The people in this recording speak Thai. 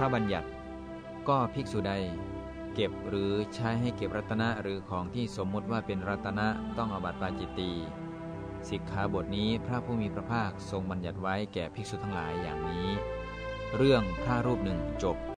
ระบัญญัติ ก็ภิกษุใด เก็บหรือใช้ให้เก็บรัตนะหรือของที่สมมุติว่าเป็นรัตนะต้องอบัติปาจิตตีสิกขาบทนี้พระผู้มีพระภาคทรงบัญญัติไว้แก่ภิกษุทั้งหลายอย่างนี้ เรื่องพระรูปหนึ่งจบ